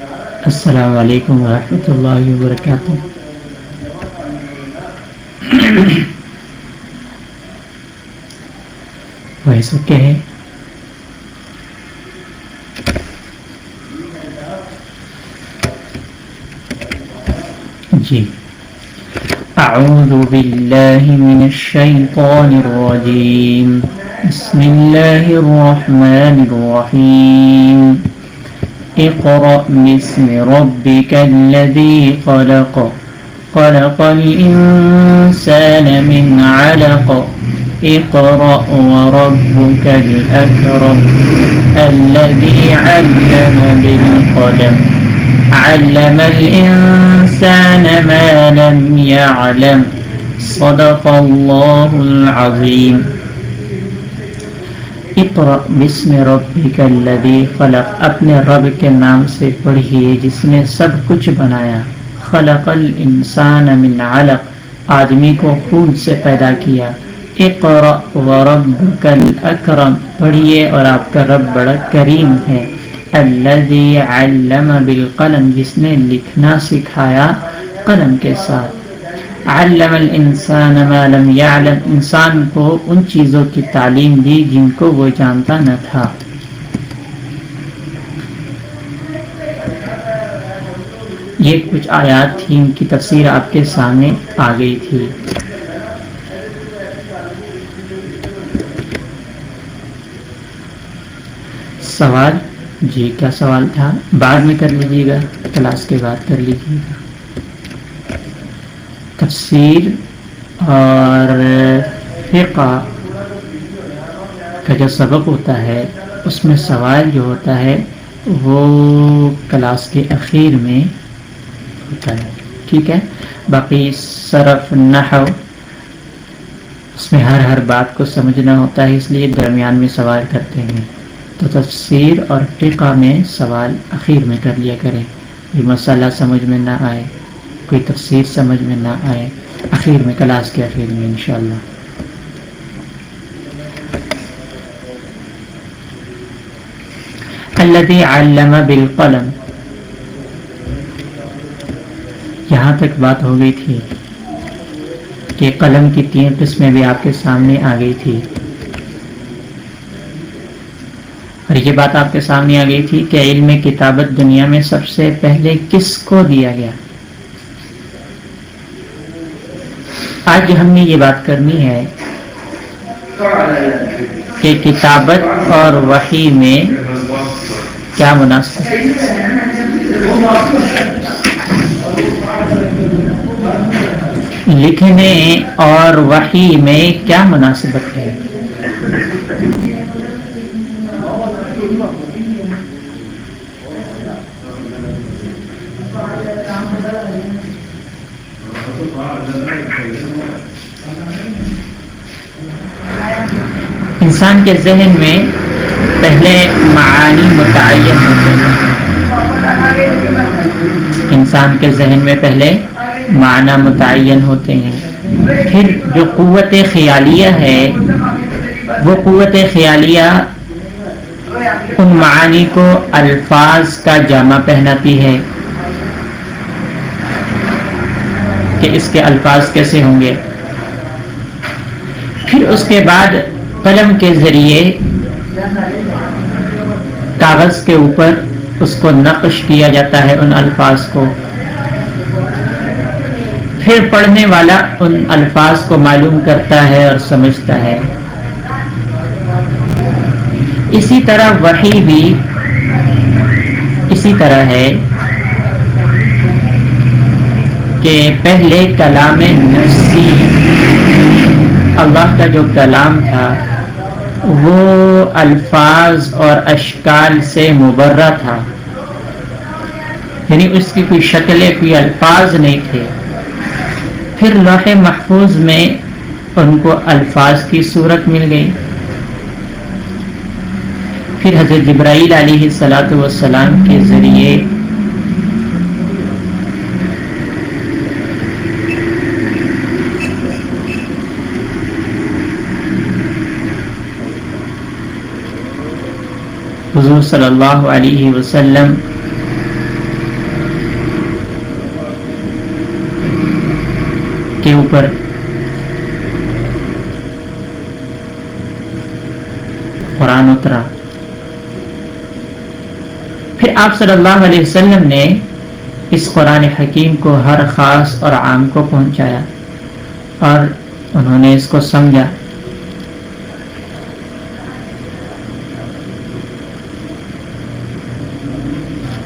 السلام علیکم ورحمۃ اللہ وبرکاتہ۔ ویسے کیا ہے؟ جی۔ أعوذ بالله من الشيطان الرجيم بسم الله الرحمن الرحيم اقرأ باسم ربك الذي خلق. خلق الإنسان من علق. اقرأ وربك الأكرم. الذي علم بالقلم. علم الإنسان ما لم يعلم. صدق الله العظيم. اقرأ بسم ربك الذي خلق. اپنے رب کے نام سے پڑھیے جس نے سب کچھ بنایا. خلق الانسان من علق. آدمی کو خون سے پیدا کیا. اقرأ وربك الاکرم پڑھیے اور آپ کا رب بڑا کریم ہے. الذي علم بالقلم. جس نے لکھنا سکھایا قلم کے ساتھ. علم الانسان ما لم يعلم. انسان کو ان چیزوں کی تعلیم دی جن کو وہ جانتا نہ تھا۔ یہ کچھ آیات تھی ان کی تفسیر آپ کے سامنے آ گئی تھی۔ سوال؟ جی کیا سوال تھا؟ بعد میں کر لیجیے گا، کلاس کے بعد کر لیجیے گا۔ تفسیر اور فقہ کا جو سبق ہوتا ہے، اس میں سوال جو ہوتا ہے، وہ کلاس کے اخیر میں ہوتا ہے۔ ٹھیک ہے؟ باقی صرف نحو، اس میں ہر ہر بات کو سمجھنا ہوتا ہے، اس لیے درمیان میں سوال کرتے ہیں۔ تو تفسیر اور فقہ میں سوال اخیر میں کر لیا کریں۔ کوئی مسئلہ سمجھ میں نہ آئے۔ کوئی تفسیر سمجھ میں نہ آئے۔ اخیر میں کلاس کے اخیر میں انشاءاللہ۔ الذي علم بالقلم۔ یہاں تک بات ہو گئی تھی کہ قلم کی تین قسمیں بھی آپ کے سامنے آ گئی تھی۔ اور یہ بات آپ کے سامنے آ گئی تھی کہ علم کتابت دنیا میں سب سے پہلے کس کو دیا گیا؟ آج ہم نے یہ بات کرنی ہے کہ کتابت اور وحی میں کیا مناسب لکھنے اور وحی میں کیا مناسبت ہے؟ انسان کے ذہن میں پہلے معانی متعین ہوتے ہیں انسان کے ذہن میں پہلے معنی متعین ہوتے ہیں۔ پھر جو قوت خیالیہ ہے، وہ قوت خیالیہ ان معانی کو الفاظ کا جامع پہناتی ہے کہ اس کے الفاظ کیسے ہوں گے۔ پھر اس کے بعد قلم کے ذریعے کاغذ کے اوپر اس کو نقش کیا جاتا ہے ان الفاظ کو۔ پھر پڑھنے والا ان الفاظ کو معلوم کرتا ہے اور سمجھتا ہے۔ اسی طرح وہی بھی اسی طرح ہے کہ پہلے کلام نفسی، اللہ کا جو کلام تھا وہ الفاظ اور اشکال سے مبرہ تھا۔ یعنی اس کی کوئی شکلیں، کوئی الفاظ نہیں تھے۔ پھر لوح محفوظ میں ان کو الفاظ کی صورت مل گئی۔ پھر حضرت جبرائیل علیہ صلاۃ والسلام کے ذریعے حضور صلی اللہ علیہ وسلم کے اوپر قرآن اترا۔ پھر آپ صلی اللہ علیہ وسلم نے اس قرآن حکیم کو ہر خاص اور عام کو پہنچایا اور انہوں نے اس کو سمجھا۔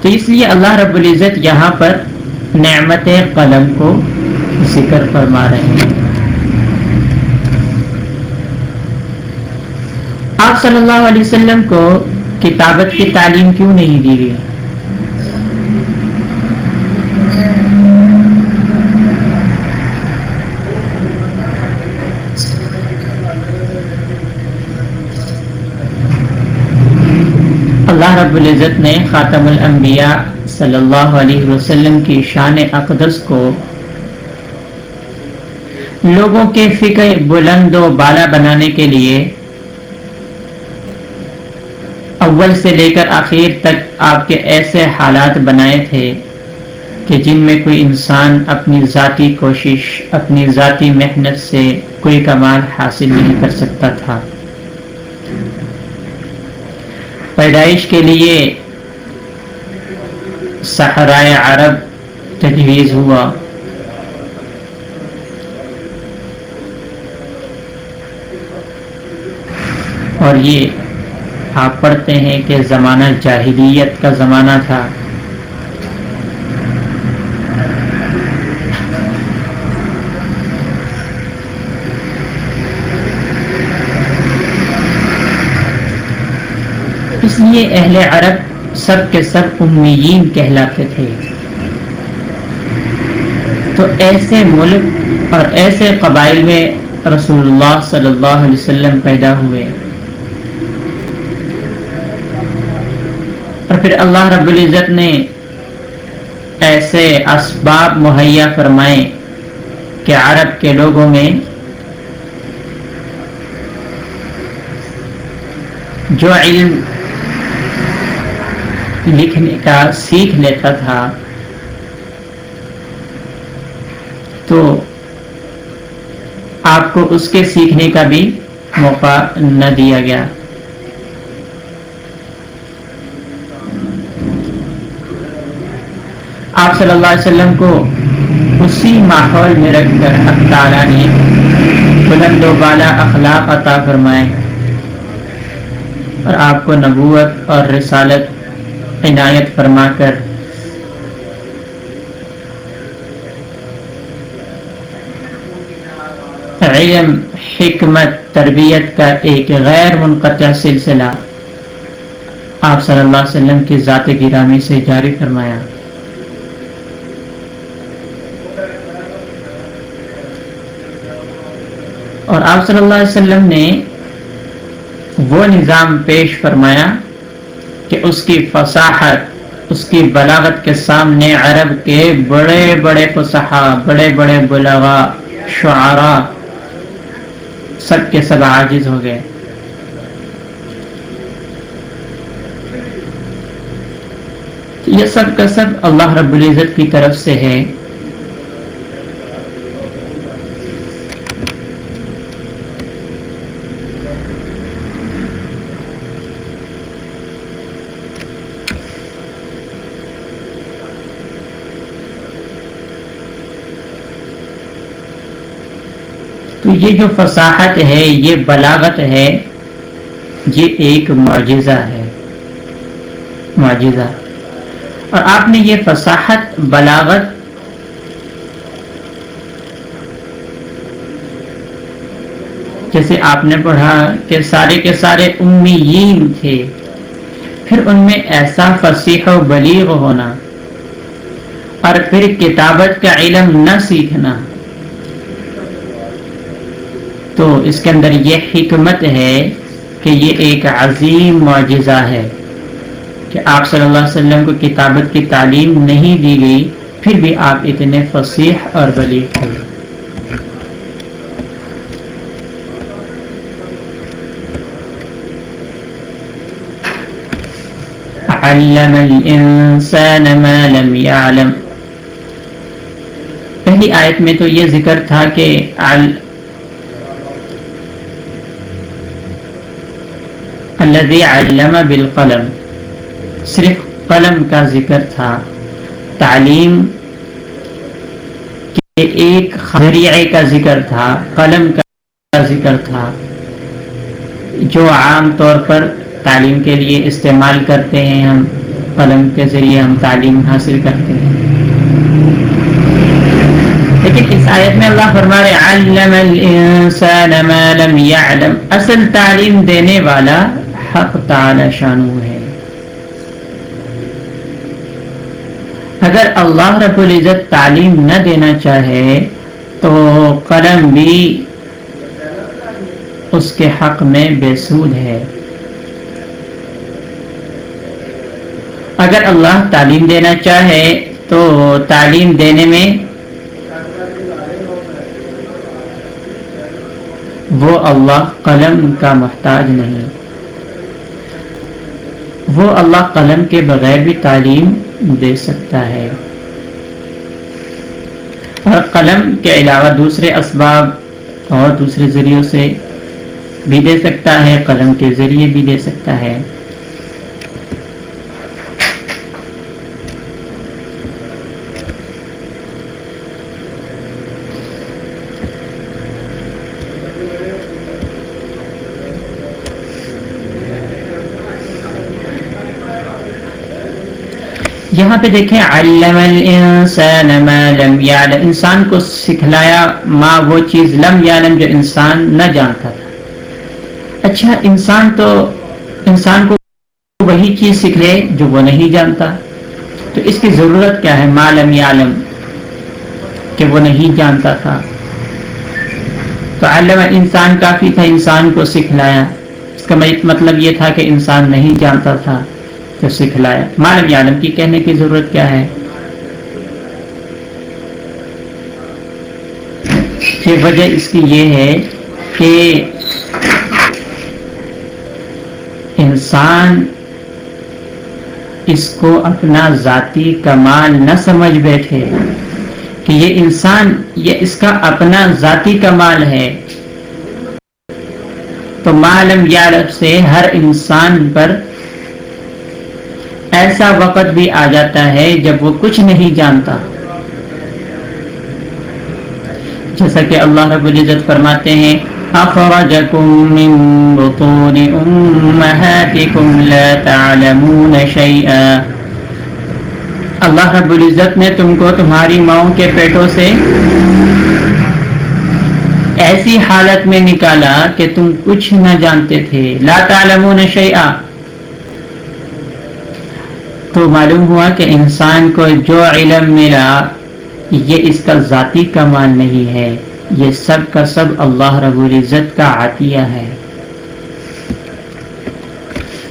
تو اس لیے اللہ رب العزت یہاں پر نعمت قلم کو ذکر فرما رہے ہیں۔ آپ صلی اللہ علیہ وسلم کو کتابت کی تعلیم کیوں نہیں دی گئی اللہ رب العزت نے خاتم الانبیاء صلی اللہ علیہ وسلم کی شان اقدس کو لوگوں کے فکر بلند و بالا بنانے کے لیے اول سے لے کر آخر تک آپ کے ایسے حالات بنائے تھے کہ جن میں کوئی انسان اپنی ذاتی کوشش، اپنی ذاتی محنت سے کوئی کمال حاصل نہیں کر سکتا تھا۔ پیدائش کے لیے صحرائے عرب تجویز ہوا۔ اور یہ آپ پڑھتے ہیں کہ زمانہ جاہلیت کا زمانہ تھا۔ اس لیے اہل عرب سب کے سب امیین کہلاتے تھے۔ تو ایسے ملک اور ایسے قبائل میں رسول اللہ صلی اللہ علیہ وسلم پیدا ہوئے۔ اور پھر اللہ رب العزت نے ایسے اسباب مہیا فرمائے کہ عرب کے لوگوں میں جو علم لکھنے کا سیکھ لیتا تھا۔ تو آپ کو اس کے سیکھنے کا بھی موقع نہ دیا گیا۔ آپ صلی اللہ علیہ وسلم کو اسی ماحول میں رکھ کر تعالیٰ نے بلند و بالا اخلاق عطا فرمائے اور آپ کو نبوت اور رسالت عنایت فرما کر علم، حکمت، تربیت کا ایک غیر منقطع سلسلہ آپ صلی اللہ علیہ وسلم کی ذات گرامی سے جاری فرمایا۔ اور آپ صلی اللہ علیہ وسلم نے وہ نظام پیش فرمایا کہ اس کی فصاحت، اس کی بلاغت کے سامنے عرب کے بڑے بڑے فصحا بڑے بڑے بلغا شعرا سب کے سب عاجز ہو گئے۔ یہ سب کا سب اللہ رب العزت کی طرف سے ہے۔ تو یہ جو فصاحت ہے، یہ بلاغت ہے، یہ ایک معجزہ ہے۔ معجزہ۔ اور آپ نے یہ فصاحت، بلاغت جیسے آپ نے پڑھا کہ سارے کے سارے امیین تھے، پھر ان میں ایسا فصیح و بلیغ ہونا اور پھر کتابت کا علم نہ سیکھنا۔ تو اس کے اندر یہ حکمت ہے کہ یہ ایک عظیم معجزہ ہے کہ آپ صلی اللہ علیہ وسلم کو کتابت کی تعلیم نہیں دی گئی، پھر بھی آپ اتنے فصیح اور بلیغ ہوئے علم الانسان ما لم يعلم۔ پہلی آیت میں تو یہ ذکر تھا کہ الذي علم بالقلم. صرف قلم کا ذکر تھا. تعلیم کے ایک ذریعے کا ذکر تھا، قلم کا ذکر تھا، جو عام طور پر تعلیم کے لیے استعمال کرتے ہیں ہم. قلم کے ذریعے ہم تعلیم حاصل کرتے ہیں۔ لیکن اس آیت میں اللہ فرما رہے علم الانسان ما لم يعلم. اصل تعلیم دینے والا حق تعالی شانو ہے۔ اگر اللہ رب العزت تعلیم نہ دینا چاہے تو قلم بھی اس کے حق میں بے سود ہے۔ اگر اللہ تعلیم دینا چاہے تو تعلیم دینے میں وہ اللہ قلم کا محتاج نہیں۔ وہ اللہ قلم کے بغیر بھی تعلیم دے سکتا ہے۔ اور قلم کے علاوہ دوسرے اسباب اور دوسرے ذریعوں سے بھی دے سکتا ہے، قلم کے ذریعے بھی دے سکتا ہے یہاں پہ دیکھیں، علم الانسان ما لم یعلم۔ انسان کو سکھلایا ما وہ چیز لم یعلم جو انسان نہ جانتا تھا۔ اچھا انسان تو، انسان کو وہی چیز سکھلے جو وہ نہیں جانتا۔ تو اس کی ضرورت کیا ہے؟ ما لم یعلم کہ وہ نہیں جانتا تھا۔ تو علم انسان کافی تھا، انسان کو سکھلایا۔ اس کا مطلب یہ تھا کہ انسان نہیں جانتا تھا۔ تو سکھلایا معلوم عالم کی کہنے کی ضرورت کیا ہے؟ کہ وجہ اس کی یہ ہے کہ انسان اس کو اپنا ذاتی کمال نہ سمجھ بیٹھے کہ یہ انسان، یہ اس کا اپنا ذاتی کمال ہے۔ تو معلوم یارب سے ہر انسان پر ایسا وقت بھی آ جاتا ہے جب وہ کچھ نہیں جانتا۔ جیسا کہ اللہ رب العزت فرماتے ہیں من بطون لا تعلمون شيئا۔ اللہ رب العزت نے تم کو تمہاری ماؤں کے پیٹوں سے ایسی حالت میں نکالا کہ تم کچھ نہ جانتے تھے۔ لا تعلمون شیئا تو معلوم ہوا کہ انسان کو جو علم ملا، یہ اس کا ذاتی کمال نہیں ہے، یہ سب کا سب اللہ رب العزت کا عطیہ ہے۔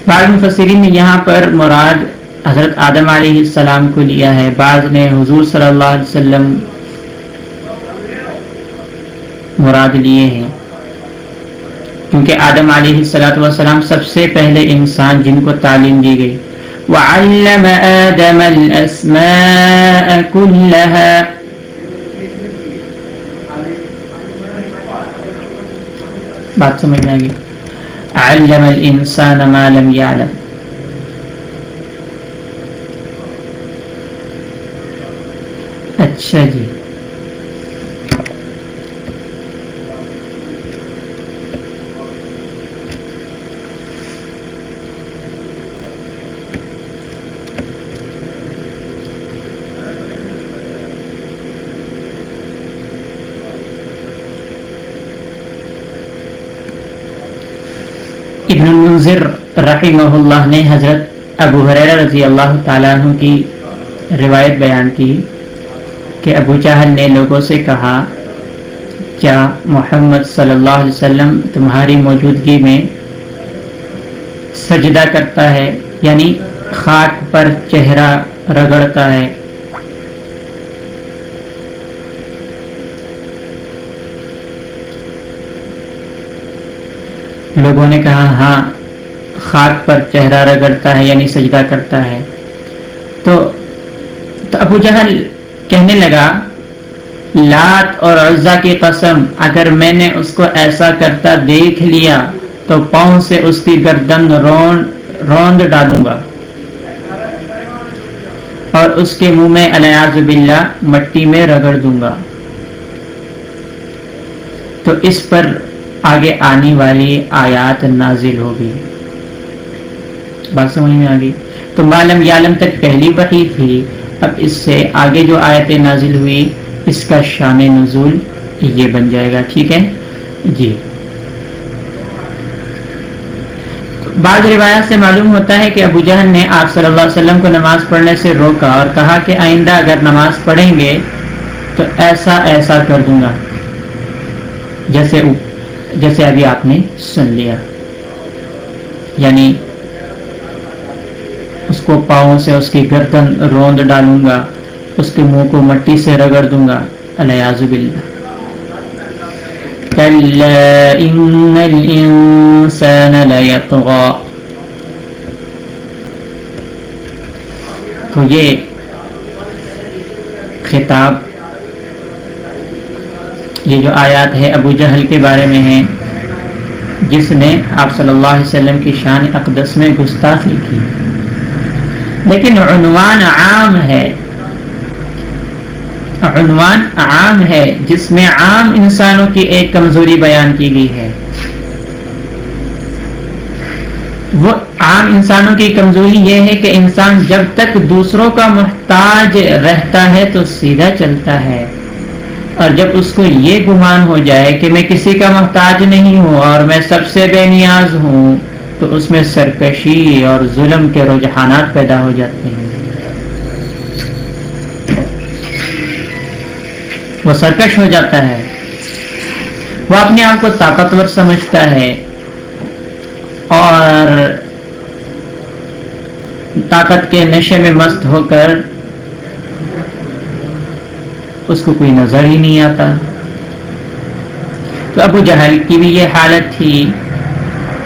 بعض مفسرین نے یہاں پر مراد حضرت آدم علیہ السلام کو لیا ہے، بعض نے حضور صلی اللہ علیہ وسلم مراد لیے ہیں۔ کیونکہ آدم علیہ السلام سب سے پہلے انسان جن کو تعلیم دی گئی۔ وعلم آدم الأسماء كلها. بات سمجھنا گی علم الانسان ما لم يعلم. اچھا جی ابن المنظر رحمہ اللہ نے حضرت ابو حریر رضی اللہ تعالیٰ عنہ کی روایت بیان کی کہ ابو چاہل نے لوگوں سے کہا، کیا محمد صلی اللہ علیہ وسلم تمہاری موجودگی میں سجدہ کرتا ہے؟ یعنی خاک پر چہرہ رگڑتا ہے۔ لوگوں نے کہا ہاں خاک پر چہرہ رگڑتا ہے یعنی سجدہ کرتا ہے۔ تو, تو ابو جہل کہنے لگا لات اور عزا کی قسم اگر میں نے اس کو ایسا کرتا دیکھ لیا تو پاؤں سے اس کی گردن روند ڈالوں گا۔ اور اس کے منہ میں الیاز باللہ مٹی میں رگڑ دوں گا۔ تو اس پر آگے آنے والی آیات نازل ہوگی۔ بات سمجھ میں آگی تو معلوم یالم تک پہلی وحی تھی، اب اس سے آگے جو آیتیں نازل ہوئی، اس کا شان نزول یہ بن جائے گا، ٹھیک ہے؟ جی۔ بعض روایات سے معلوم ہوتا ہے کہ ابو جہل نے آپ صلی اللہ علیہ وسلم کو نماز پڑھنے سے روکا اور کہا کہ آئندہ اگر نماز پڑھیں گے تو ایسا ایسا کر دوں گا۔ جیسے جیسے ابھی آپ نے سن لیا۔ یعنی کو پاؤں سے اس کی گردن روند ڈالوں گا، اس کے منہ کو مٹی سے رگڑ دوں گا۔ الیاز باللہ۔ ان الانسان لیطغا تو یہ خطاب، یہ جو آیات ہے ابو جہل کے بارے میں ہے جس نے آپ صلی اللہ علیہ وسلم کی شان اقدس میں گستاخی کی۔ لیکن عنوان عام ہے۔ عنوان عام ہے جس میں عام انسانوں کی ایک کمزوری بیان کی گئی ہے۔ وہ عام انسانوں کی کمزوری یہ ہے کہ انسان جب تک دوسروں کا محتاج رہتا ہے تو سیدھا چلتا ہے۔ اور جب اس کو یہ گمان ہو جائے کہ میں کسی کا محتاج نہیں ہوں اور میں سب سے بے نیاز ہوں تو اس میں سرکشی اور ظلم کے رجحانات پیدا ہو جاتے ہیں۔ وہ سرکش ہو جاتا ہے۔ وہ اپنے آپ کو طاقتور سمجھتا ہے اور طاقت کے نشے میں مست ہو کر اس کو کوئی نظر ہی نہیں آتا۔ تو ابو جہل کی بھی یہ حالت تھی۔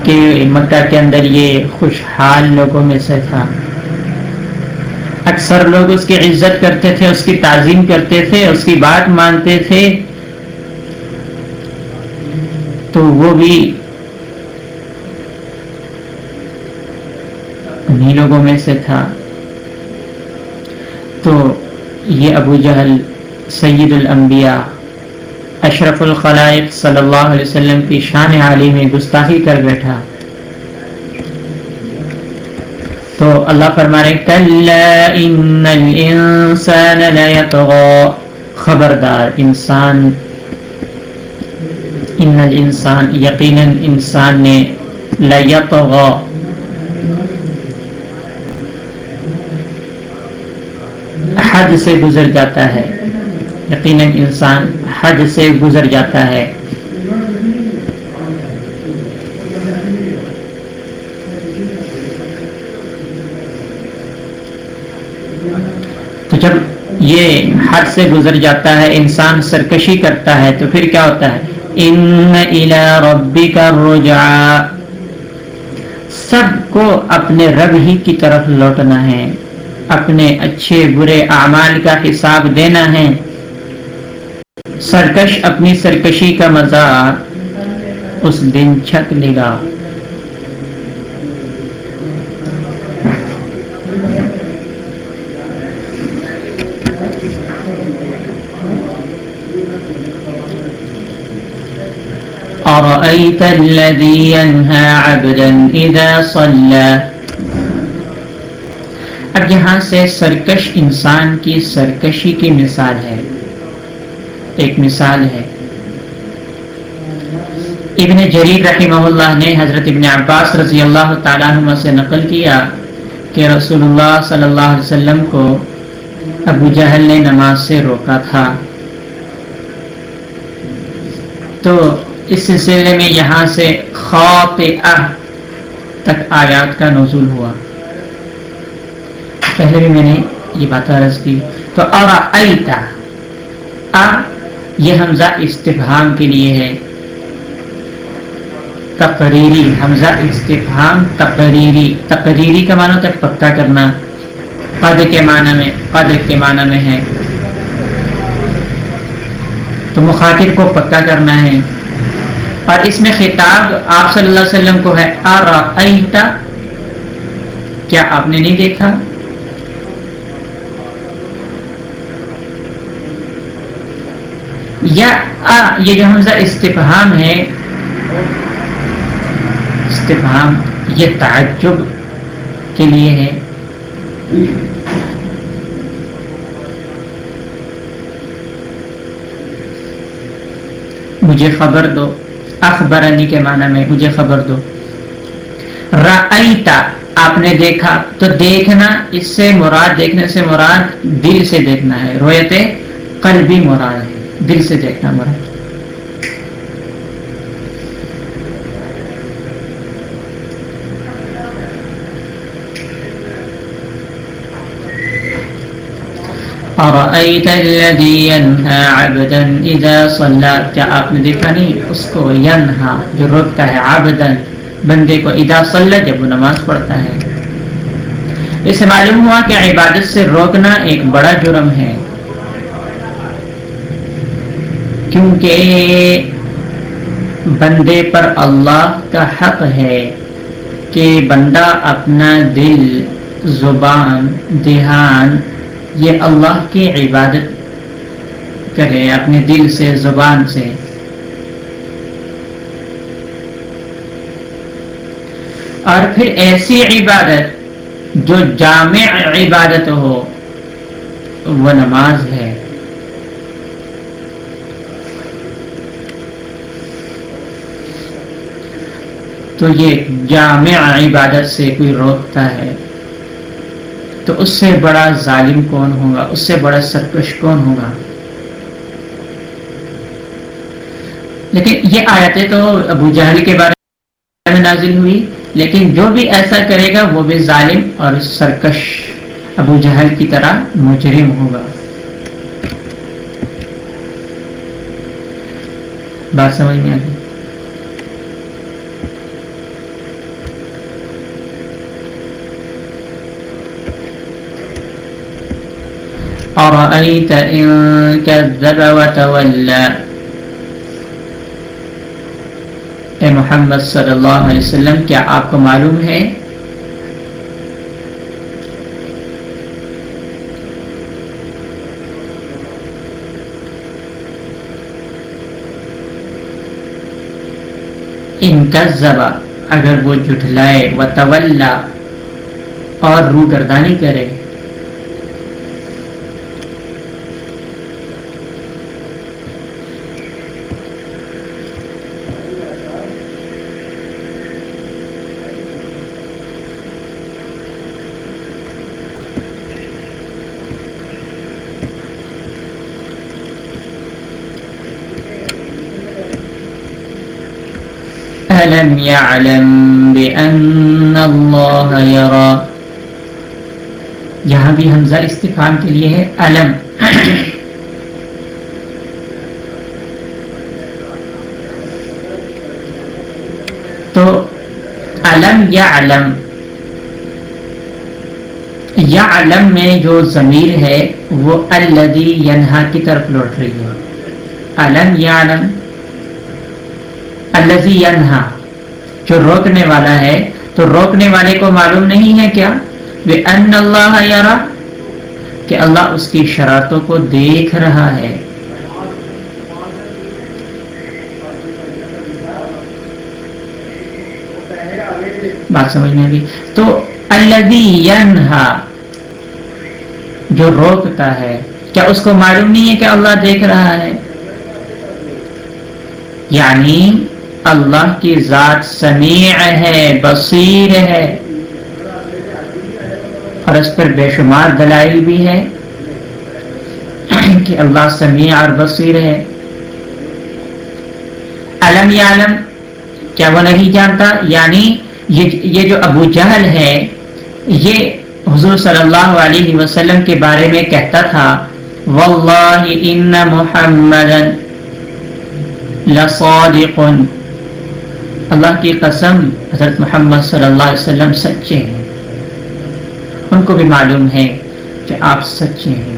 کہ مکہ کے اندر یہ خوشحال لوگوں میں سے تھا۔ اکثر لوگ اس کی عزت کرتے تھے، اس کی تعظیم کرتے تھے، اس کی بات مانتے تھے۔ تو وہ بھی انہیں لوگوں میں سے تھا۔ تو یہ ابو جہل سید الانبیاء اشرف الخلائق صلی اللہ علیہ وسلم کی شان عالی میں گستاخی کر بیٹھا۔ تو اللہ فرما رہے ان الانسان خبردار، انسان، ان الانسان، یقینا انسان نے لیطغا حد سے گزر جاتا ہے۔ یقینا انسان حد سے گزر جاتا ہے۔ تو جب یہ حد سے گزر جاتا ہے، انسان سرکشی کرتا ہے، تو پھر کیا ہوتا ہے؟ ان ربی کا سب کو اپنے رب ہی کی طرف لوٹنا ہے۔ اپنے اچھے برے اعمال کا حساب دینا ہے۔ سرکش اپنی سرکشی کا مزہ اس دن چھک لے گا أرأيت الذي ينهى عبدا إذا صلى؟ اب یہاں سے سرکش انسان کی سرکشی کی مثال ہے۔ ایک مثال ہے۔ ابن جریر رحمہ اللہ نے حضرت ابن عباس رضی اللہ تعالیٰ عنہ سے نقل کیا کہ رسول اللہ صلی اللہ علیہ وسلم کو ابو جہل نے نماز سے روکا تھا۔ تو اس سلسلے میں یہاں سے خوف تک آیات کا نزول ہوا۔ پہلے بھی میں نے یہ بات عرض کی۔ تو اور یہ حمزہ استفہام کے لیے ہے۔ تقریری، حمزہ استفہام، تقریری۔ تقریری کا معنی تک پکا کرنا۔ قد کے معنی میں، قد کے معنی میں ہے۔ تو مخاطر کو پکا کرنا ہے۔ اور اس میں خطاب آپ صلی اللہ علیہ وسلم کو ہے۔ آ کیا آپ نے نہیں دیکھا؟ یا آ، یہ جو حمزہ استفہام ہے، استفہام یہ تعجب کے لیے ہے۔ مجھے خبر دو۔ اخبرنی کے معنی میں مجھے خبر دو۔ رأیتا آپ نے دیکھا، تو دیکھنا، اس سے مراد، دیکھنے سے مراد، دل سے دیکھنا ہے۔ رویت قلبی مراد ہے۔ دل سے دیکھنا مراد کیا آپ نے دیکھا نہیں، اس کو ینہا جو روکتا ہے عبدن بندے کو اذا صلی جب وہ نماز پڑھتا ہے۔ اس سے معلوم ہوا کہ عبادت سے روکنا ایک بڑا جرم ہے۔ کیونکہ بندے پر اللہ کا حق ہے کہ بندہ اپنا دل، زبان، دھیان، یہ اللہ کی عبادت کرے، اپنے دل سے، زبان سے۔ اور پھر ایسی عبادت جو جامع عبادت ہو، وہ نماز ہے۔ تو یہ جامع عبادت سے کوئی روکتا ہے۔ تو اس سے بڑا ظالم کون ہوگا؟ اس سے بڑا سرکش کون ہوگا؟ لیکن یہ آیتیں تو ابو جہل کے بارے میں نازل ہوئی، لیکن جو بھی ایسا کرے گا، وہ بھی ظالم اور سرکش۔ ابو جہل کی طرح مجرم ہوگا۔ بات سمجھ میں آ گئی أرأيت إن كذب وتولى؟ اے محمد صلی اللہ علیہ وسلم، کیا آپ کو معلوم ہے؟ ان کا اگر وہ جھٹلائے و طولہ اور روگردانی کرے۔ يعلم بأن الله يرى. یہاں بھی حمزہ استفام کے لیے ہے، علم. تو علم یا علم یا علم میں جو ضمیر ہے، وہ الدی ینہا کی طرف لوٹ رہی ہے. علم یا علم الزی ینہا. جو روکنے والا ہے، تو روکنے والے کو معلوم نہیں ہے کیا؟ ان اللہ یارا کہ اللہ اس کی شرارتوں کو دیکھ رہا ہے۔ بات سمجھنے بھی تو ینہا جو روکتا ہے، کیا اس کو معلوم نہیں ہے کہ اللہ دیکھ رہا ہے؟ یعنی اللہ کی ذات سمیع ہے، بصیر ہے۔ اور اس پر بے شمار دلائل بھی ہے کہ اللہ سمیع اور بصیر ہے۔ علم یا علم کیا وہ نہیں جانتا؟ یعنی یہ جو ابو جہل ہے، یہ حضور صلی اللہ علیہ وسلم کے بارے میں کہتا تھا واللہ ان محمد لصادق۔ اللہ کی قسم، حضرت محمد صلی اللہ علیہ وسلم سچے ہیں۔ ان کو بھی معلوم ہے کہ آپ سچے ہیں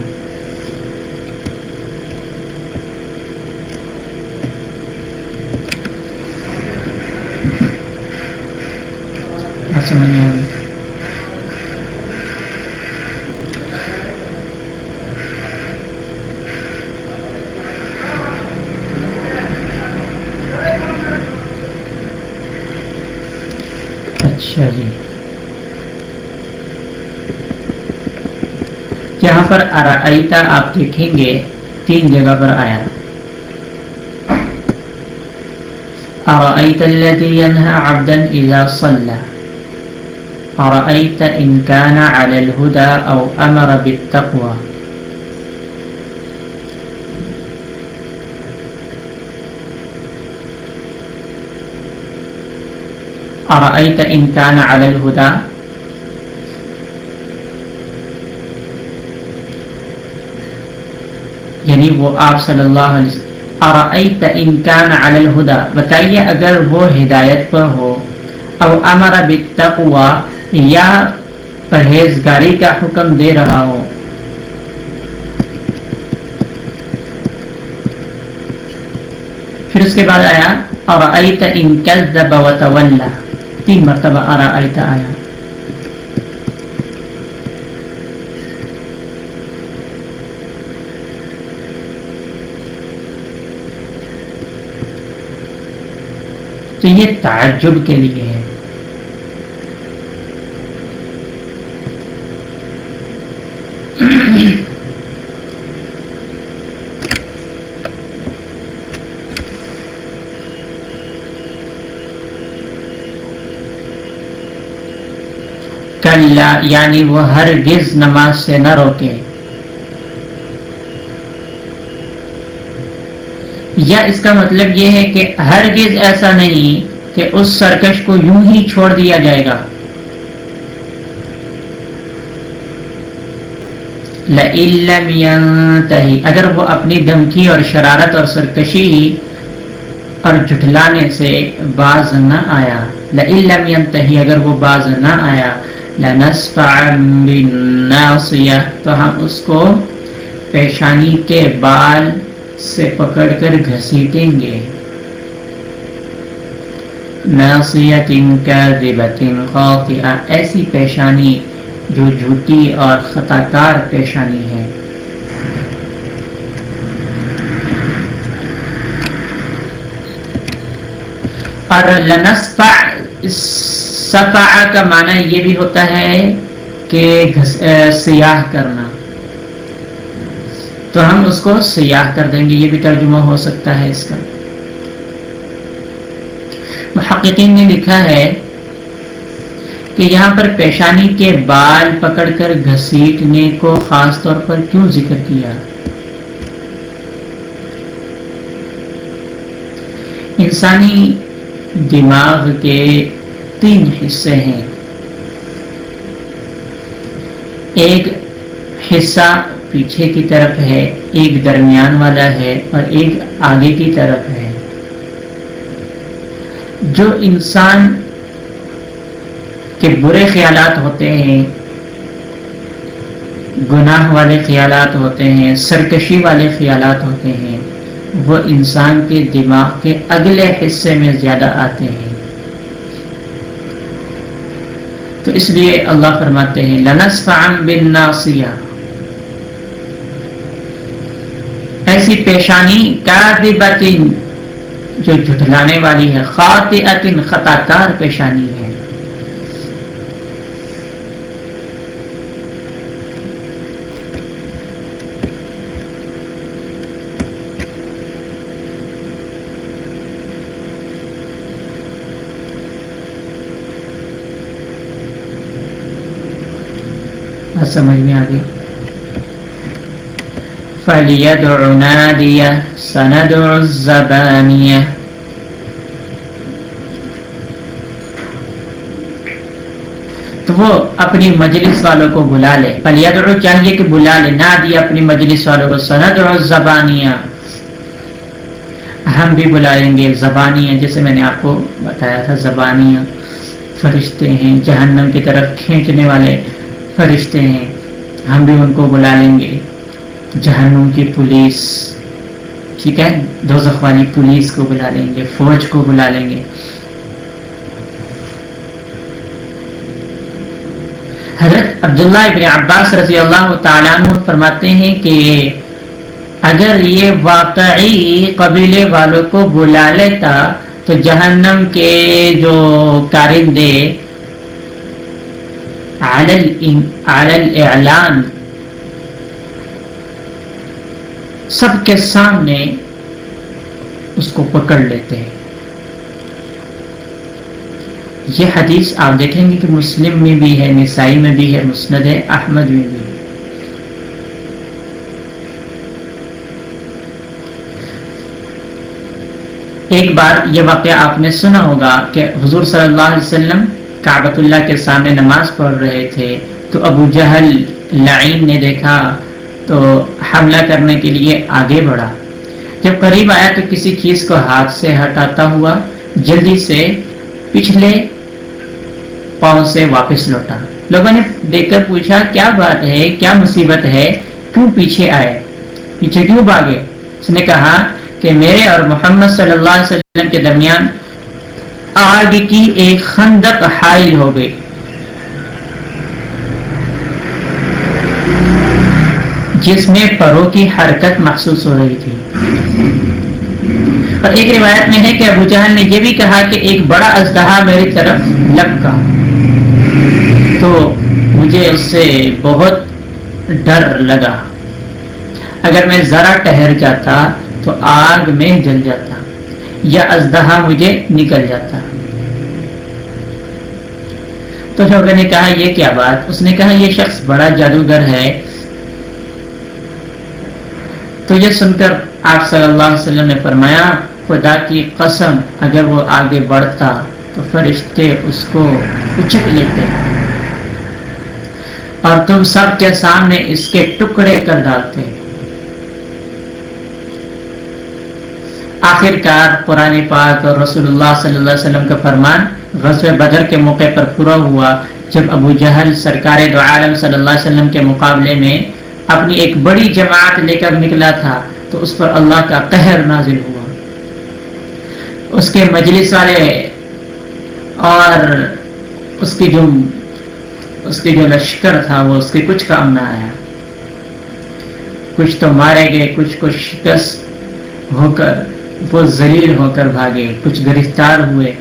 اچھا جی یہاں پر ارائیتا آپ دیکھیں گے، تین جگہ پر آیا۔ ارائیت الذي ينهى عبدا اذا صلى ارائیت ان كان على الهدى او امر بالتقوى ارائیت ان كان على الهدى یعنی وہ آپ صلی اللہ علیہ وسلم انکان علی الہدا بتائیے اگر وہ ہدایت پر ہو۔ او امر بالتقوی یا پرہیزگاری کا حکم دے رہا ہو۔ پھر اس کے بعد آیا اور ان کذب وتولى؟ تین مرتبہ ارائیت آیا۔ تو یہ تعجب کے لیے ہے۔ یعنی وہ ہرگز نماز سے نہ روکے۔ یا اس کا مطلب یہ ہے کہ ہرگز ایسا نہیں کہ اس سرکش کو یوں ہی چھوڑ دیا جائے گا۔ اگر وہ اپنی دھمکی اور شرارت اور سرکشی اور جھٹلانے سے باز نہ آیا۔ لئی اگر وہ باز نہ آیا۔ تو ہم اس کو پیشانی کے بال سے پکڑ کر گھسیٹیں گے۔ ناصیت خاطئہ ایسی پیشانی جو جھوٹی اور خطا کار پیشانی ہے۔ اور لنسفع صفع کا معنی یہ بھی ہوتا ہے کہ سیاہ کرنا۔ تو ہم اس کو سیاح کر دیں گے، یہ بھی ترجمہ ہو سکتا ہے اس کا۔ محققین نے لکھا ہے کہ یہاں پر پیشانی کے بال پکڑ کر گھسیٹنے کو خاص طور پر کیوں ذکر کیا؟ انسانی دماغ کے تین حصے ہیں۔ ایک حصہ پیچھے کی طرف ہے، ایک درمیان والا ہے اور ایک آگے کی طرف ہے۔ جو انسان کے برے خیالات ہوتے ہیں، گناہ والے خیالات ہوتے ہیں، سرکشی والے خیالات ہوتے ہیں، وہ انسان کے دماغ کے اگلے حصے میں زیادہ آتے ہیں۔ تو اس لیے اللہ فرماتے ہیں لنس بن ناسیہ ایسی پیشانی کاذبتن جو جھٹلانے والی ہے خاطئتن خطا کار پیشانی ہے۔ سمجھ میں آگے فَلْيَدْعُ نَادِيَ سَنَدْعُ الزَّبَانِيَ تو وہ اپنی مجلس والوں کو بلا لے۔ فَلْيَدْعُ چاہیے کہ بلا لے۔ نادی اپنی مجلس والوں کو سَنَدْعُ الزَّبَانِيَ ہم بھی بلائیں گے زبانیاں، جیسے میں نے آپ کو بتایا تھا، زبانیاں۔ فرشتے ہیں، جہنم کی طرف کھینچنے والے فرشتے ہیں۔ ہم بھی ان کو بلا لیں گے۔ جہنم کی پولیس ٹھیک ہے دو والی پولیس کو بلا لیں گے، فوج کو بلا لیں گے۔ حضرت عبداللہ ابن عباس رضی اللہ تعالیٰ عنہ فرماتے ہیں کہ اگر یہ واقعی قبیلے والوں کو بلا لیتا تو جہنم کے جو کارندے اعلان سب کے سامنے اس کو پکڑ لیتے ہیں۔ یہ حدیث آپ دیکھیں گے کہ مسلم میں بھی ہے، نسائی میں بھی ہے، مسند احمد میں بھی ہے۔ ایک بار یہ واقعہ آپ نے سنا ہوگا کہ حضور صلی اللہ علیہ وسلم کابت اللہ کے سامنے نماز پڑھ رہے تھے تو ابو جہل لعین نے دیکھا تو حملہ کرنے کے لیے آگے بڑھا۔ جب قریب آیا تو کسی چیز کو ہاتھ سے ہٹاتا ہوا جلدی سے پچھلے پاؤں سے واپس لوٹا۔ لوگوں نے دیکھ کر پوچھا، کیا بات ہے؟ کیا مصیبت ہے؟ کیوں پیچھے آئے؟ پیچھے کیوں بھاگے؟ اس نے کہا کہ میرے اور محمد صلی اللہ علیہ وسلم کے درمیان آگ کی ایک خندق حائل ہو گئی۔ جس میں پروں کی حرکت محسوس ہو رہی تھی۔ اور ایک روایت میں ہے کہ ابو جہل نے یہ بھی کہا کہ ایک بڑا اژدہا میری طرف لپکا۔ تو مجھے اس سے بہت ڈر لگا۔ اگر میں ذرا ٹہر جاتا تو آگ میں جل جاتا یا ازدہا مجھے نکل جاتا۔ تو لوگوں نے کہا، یہ کیا بات؟ اس نے کہا، یہ شخص بڑا جادوگر ہے۔ تو یہ سن کر آپ صلی اللہ علیہ وسلم نے فرمایا، خدا کی قسم، اگر وہ آگے بڑھتا تو فرشتے اس کو اچک لیتے۔ اور تم سب کے سامنے اس کے ٹکڑے کر ڈالتے۔ آخر کار قرآن پاک اور رسول اللہ صلی اللہ علیہ وسلم کا فرمان غزوہ بدر کے موقع پر پورا ہوا، جب ابو جہل سرکار دو عالم صلی اللہ علیہ وسلم کے مقابلے میں اپنی ایک بڑی جماعت لے کر نکلا تھا تو اس پر اللہ کا قہر نازل ہوا۔ اس کے مجلس والے اور اس کی جو اس کے جو لشکر تھا وہ اس کے کچھ کام نہ آیا۔ کچھ تو مارے گئے، کچھ کچھ شکست ہو کر، وہ ذلیل ہو کر بھاگے، کچھ گرفتار ہوئے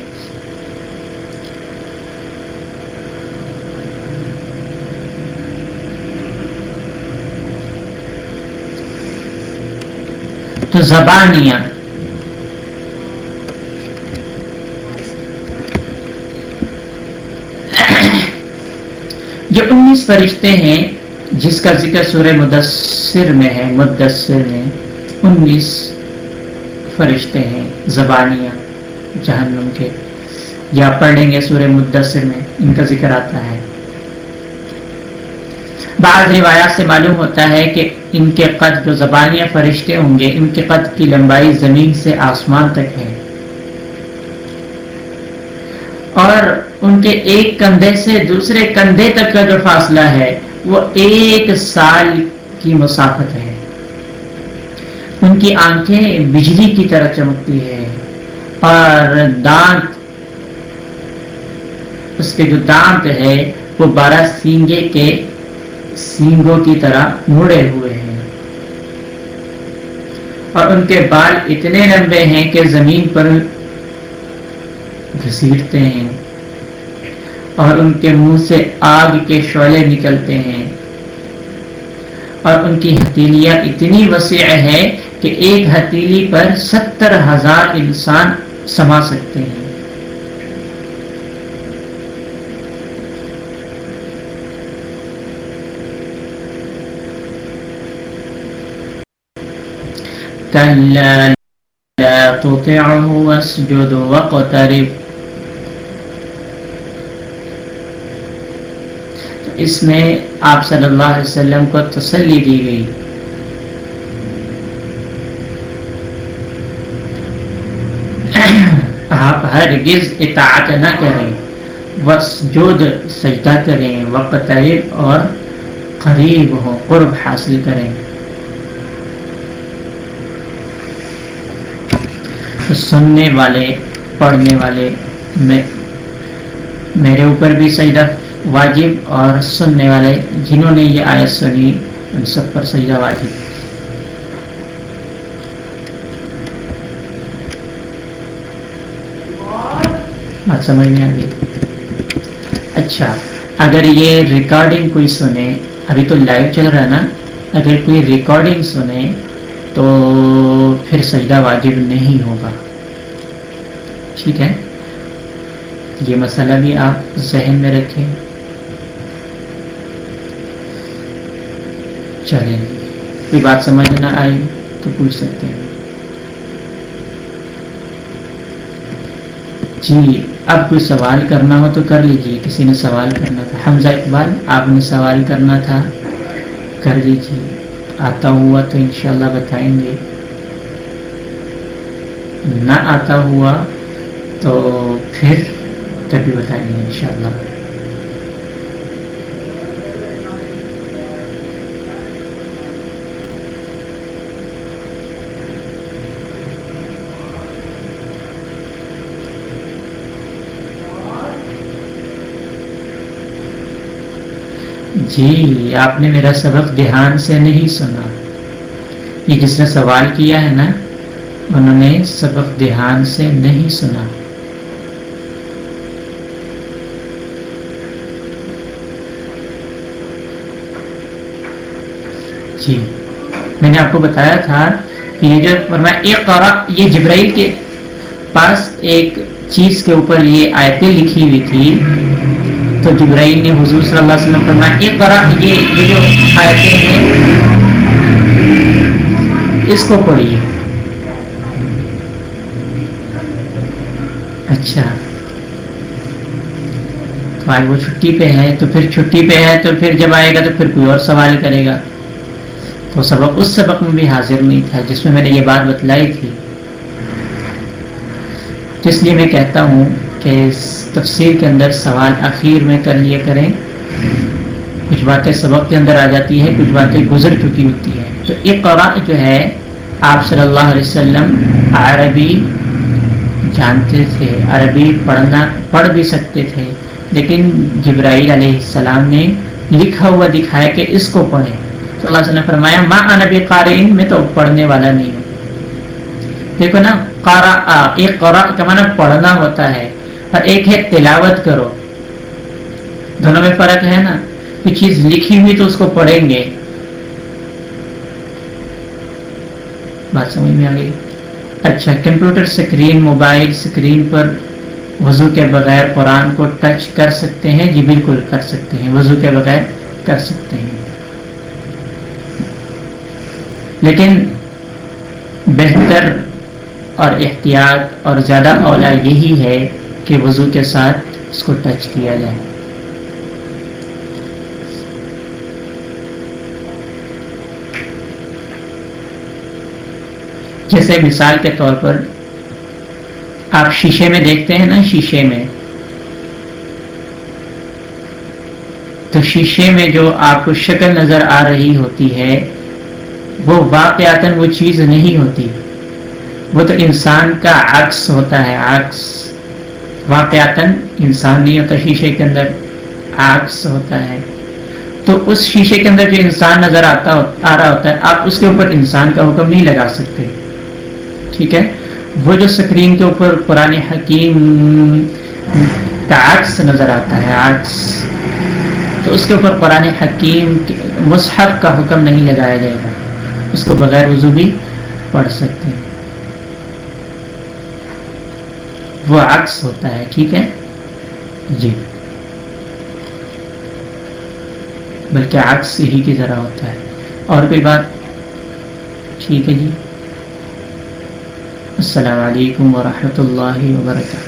تو زبانیاں جو انیس فرشتے ہیں جس کا ذکر سورہ مدثر میں ہے، مدثر میں انیس فرشتے ہیں زبانیاں جہنم کے۔ یا پڑھ لیں گے سورہ مدثر میں، ان کا ذکر آتا ہے۔ بعض روایات سے معلوم ہوتا ہے کہ ان کے قد جو زبانیاں فرشتے ہوں گے، ان کے قد کی لمبائی زمین سے آسمان تک ہے۔ اور ان کے ایک کندھے سے دوسرے کندھے تک کا جو فاصلہ ہے، وہ ایک سال کی مسافت ہے۔ ان کی آنکھیں بجلی کی طرح چمکتی ہے اور دانت، اس کے جو دانت ہے، وہ بارہ سینگے کے سینگوں کی طرح مڑے ہوئے ہیں۔ اور ان کے بال اتنے لمبے ہیں کہ زمین پر گھسیٹتے ہیں۔ اور ان کے منہ سے آگ کے شعلے نکلتے ہیں۔ اور ان کی ہتھیلیاں اتنی وسیع ہے کہ ایک ہتیلی پر ستر ہزار انسان سما سکتے ہیں۔ اس میں آپ صلی اللہ علیہ وسلم کو تسلی دی گئی۔ آپ ہرگز اطاعت نہ کریں بس جو سجدہ کریں وقت اور قریب ہو قرب حاصل کریں۔ سننے والے، پڑھنے والے، میں میرے اوپر بھی سجدہ واجب اور سننے والے جنہوں نے یہ آیت سنی، ان سب پر سجدہ واجب۔ بات سمجھ میں آ گئی؟ اچھا اگر یہ ریکارڈنگ کوئی سنے، ابھی تو لائیو چل رہا ہے نا؟ اگر کوئی ریکارڈنگ سنے تو پھر سجدہ واجب نہیں ہوگا۔ ٹھیک ہے۔ یہ مسئلہ بھی آپ ذہن میں رکھیں۔ چلیں۔ کوئی بات سمجھ نہ آئی تو پوچھ سکتے ہیں۔ جی اب کوئی سوال کرنا ہو تو کر لیجیے کسی نے سوال کرنا تھا۔ حمزہ اقبال، آپ نے سوال کرنا تھا۔ کر لیجیے آتا ہوا تو انشاءاللہ بتائیں گے۔ نہ آتا ہوا تو پھر کبھی بتائیں گے انشاءاللہ۔ جی آپ نے میرا سبق دھیان سے نہیں سنا۔ یہ جس نے سوال کیا ہے نا، انہوں نے سبق دھیان سے نہیں سنا۔ جی میں نے آپ کو بتایا تھا کہ یہ جو فرمایا ایک یہ جبرائیل کے پاس ایک چیز کے اوپر یہ آیتیں لکھی ہوئی تھی۔ تو جبرائیل نے حضور صلی اللہ علیہ وسلم فرمایا ایک طرح یہ یہ جو آیتیں ہیں، اس کو پڑھیے۔ اچھا۔ تو آج وہ چھٹی پہ ہے، تو پھر چھٹی پہ ہے، تو پھر جب آئے گا تو پھر کوئی اور سوال کرے گا۔ تو سبق اس سبق میں بھی حاضر نہیں تھا جس میں میں نے یہ بات بتلائی تھی۔ تو اس لیے میں کہتا ہوں کہ تفسیر کے اندر سوال اخیر میں کر لیا کریں۔ کچھ باتیں سبق کے اندر آ جاتی ہے کچھ باتیں گزر چکی ہوتی ہے تو ایک جو ہے، آپ صلی اللہ علیہ وسلم عربی جانتے تھے، عربی پڑھنا پڑھ بھی سکتے تھے، لیکن جبرائیل علیہ السلام نے لکھا ہوا دکھایا کہ اس کو پڑھیں۔ تو اللہ نے فرمایا ماں نبی قارئین میں تو پڑھنے والا نہیں ہوں. دیکھو نا قارا ایک قرآ کا معنی پڑھنا ہوتا ہے اور ایک ہے تلاوت کرو۔ دونوں میں فرق ہے نا، کوئی چیز لکھی ہوئی تو اس کو پڑھیں گے۔ بات سمجھ میں آ گئی؟ اچھا کمپیوٹر سکرین، موبائل سکرین پر وضو کے بغیر قرآن کو ٹچ کر سکتے ہیں؟ جی بالکل کر سکتے ہیں، وضو کے بغیر کر سکتے ہیں۔ لیکن بہتر اور احتیاط اور زیادہ اولا یہی ہے کہ وضو کے ساتھ اس کو ٹچ کیا جائے۔ جیسے مثال کے طور پر آپ شیشے میں دیکھتے ہیں نا، شیشے میں۔ تو شیشے میں جو آپ کو شکل نظر آ رہی ہوتی ہے وہ واقعات وہ چیز نہیں ہوتی۔ وہ تو انسان کا عکس ہوتا ہے، عکس۔ واقعات انسان نہیں ہوتا شیشے کے اندر آگس ہوتا ہے۔ تو اس شیشے کے اندر جو انسان نظر آتا آ رہا ہوتا ہے، آپ اس کے اوپر انسان کا حکم نہیں لگا سکتے۔ ٹھیک ہے؟ وہ جو سکرین کے اوپر قرآن حکیم کا عکس نظر آتا ہے، عکس۔ تو اس کے اوپر قرآن حکیم مصحف کا حکم نہیں لگایا جائے۔ گا اس کو بغیر وضو بھی پڑھ سکتے ہیں۔ وہ عکس ہوتا ہے، ٹھیک ہے؟ جی۔ بلکہ عکس ہی کی طرح ہوتا ہے۔ اور کوئی بات؟ ٹھیک ہے جی۔ السلام علیکم ورحمۃ اللہ وبرکاتہ۔